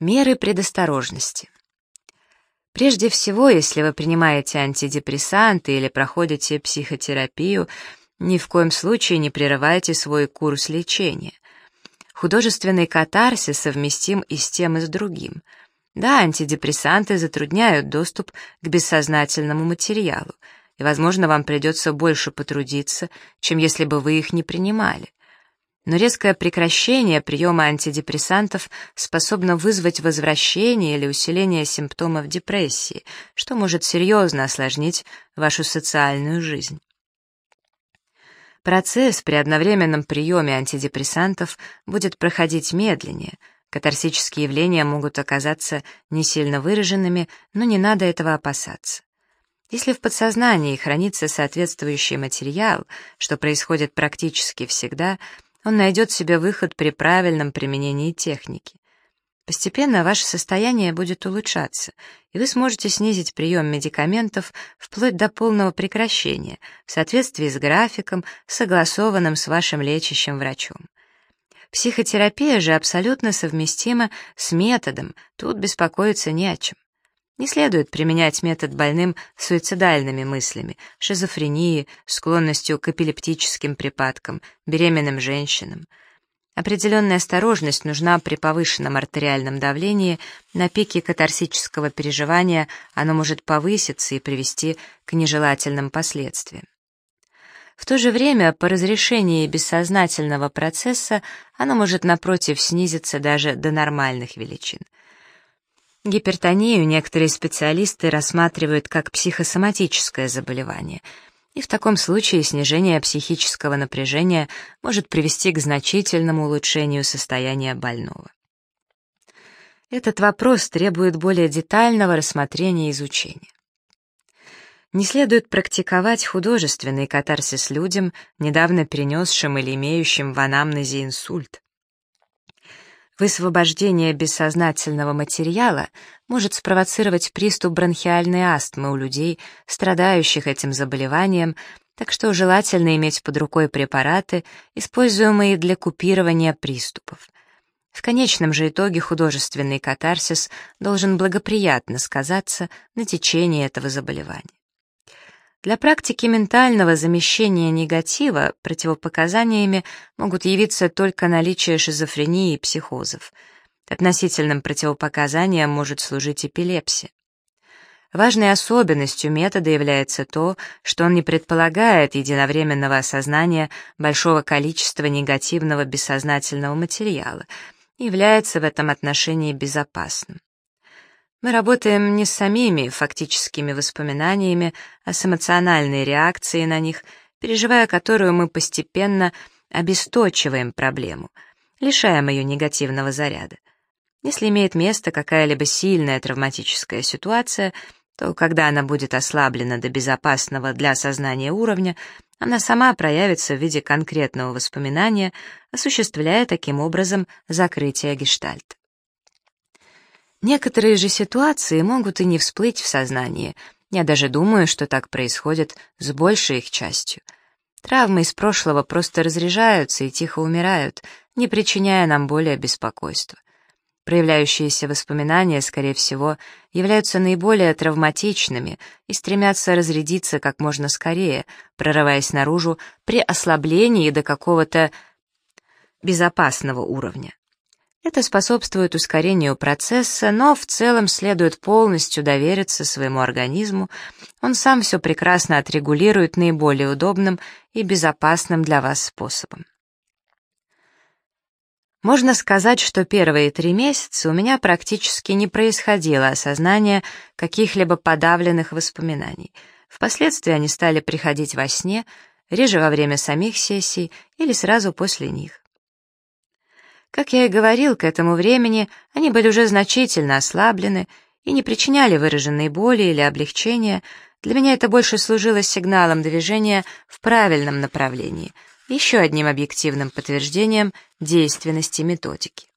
Меры предосторожности. Прежде всего, если вы принимаете антидепрессанты или проходите психотерапию, ни в коем случае не прерывайте свой курс лечения. Художественный катарсис совместим и с тем, и с другим. Да, антидепрессанты затрудняют доступ к бессознательному материалу, и, возможно, вам придется больше потрудиться, чем если бы вы их не принимали но резкое прекращение приема антидепрессантов способно вызвать возвращение или усиление симптомов депрессии, что может серьезно осложнить вашу социальную жизнь. Процесс при одновременном приеме антидепрессантов будет проходить медленнее, катарсические явления могут оказаться не сильно выраженными, но не надо этого опасаться. Если в подсознании хранится соответствующий материал, что происходит практически всегда — он найдет себе выход при правильном применении техники. Постепенно ваше состояние будет улучшаться, и вы сможете снизить прием медикаментов вплоть до полного прекращения в соответствии с графиком, согласованным с вашим лечащим врачом. Психотерапия же абсолютно совместима с методом, тут беспокоиться не о чем. Не следует применять метод больным суицидальными мыслями, шизофренией, склонностью к эпилептическим припадкам, беременным женщинам. Определенная осторожность нужна при повышенном артериальном давлении, на пике катарсического переживания оно может повыситься и привести к нежелательным последствиям. В то же время, по разрешении бессознательного процесса, оно может, напротив, снизиться даже до нормальных величин. Гипертонию некоторые специалисты рассматривают как психосоматическое заболевание, и в таком случае снижение психического напряжения может привести к значительному улучшению состояния больного. Этот вопрос требует более детального рассмотрения и изучения. Не следует практиковать художественный катарсис людям, недавно перенесшим или имеющим в анамнезе инсульт. Высвобождение бессознательного материала может спровоцировать приступ бронхиальной астмы у людей, страдающих этим заболеванием, так что желательно иметь под рукой препараты, используемые для купирования приступов. В конечном же итоге художественный катарсис должен благоприятно сказаться на течении этого заболевания. Для практики ментального замещения негатива противопоказаниями могут явиться только наличие шизофрении и психозов. Относительным противопоказанием может служить эпилепсия. Важной особенностью метода является то, что он не предполагает единовременного осознания большого количества негативного бессознательного материала и является в этом отношении безопасным. Мы работаем не с самими фактическими воспоминаниями, а с эмоциональной реакцией на них, переживая которую мы постепенно обесточиваем проблему, лишаем ее негативного заряда. Если имеет место какая-либо сильная травматическая ситуация, то когда она будет ослаблена до безопасного для сознания уровня, она сама проявится в виде конкретного воспоминания, осуществляя таким образом закрытие гештальта. Некоторые же ситуации могут и не всплыть в сознание. Я даже думаю, что так происходит с большей их частью. Травмы из прошлого просто разряжаются и тихо умирают, не причиняя нам более беспокойства. Проявляющиеся воспоминания, скорее всего, являются наиболее травматичными и стремятся разрядиться как можно скорее, прорываясь наружу при ослаблении до какого-то безопасного уровня. Это способствует ускорению процесса, но в целом следует полностью довериться своему организму, он сам все прекрасно отрегулирует наиболее удобным и безопасным для вас способом. Можно сказать, что первые три месяца у меня практически не происходило осознание каких-либо подавленных воспоминаний. Впоследствии они стали приходить во сне, реже во время самих сессий или сразу после них. Как я и говорил, к этому времени они были уже значительно ослаблены и не причиняли выраженной боли или облегчения. Для меня это больше служило сигналом движения в правильном направлении, еще одним объективным подтверждением действенности методики.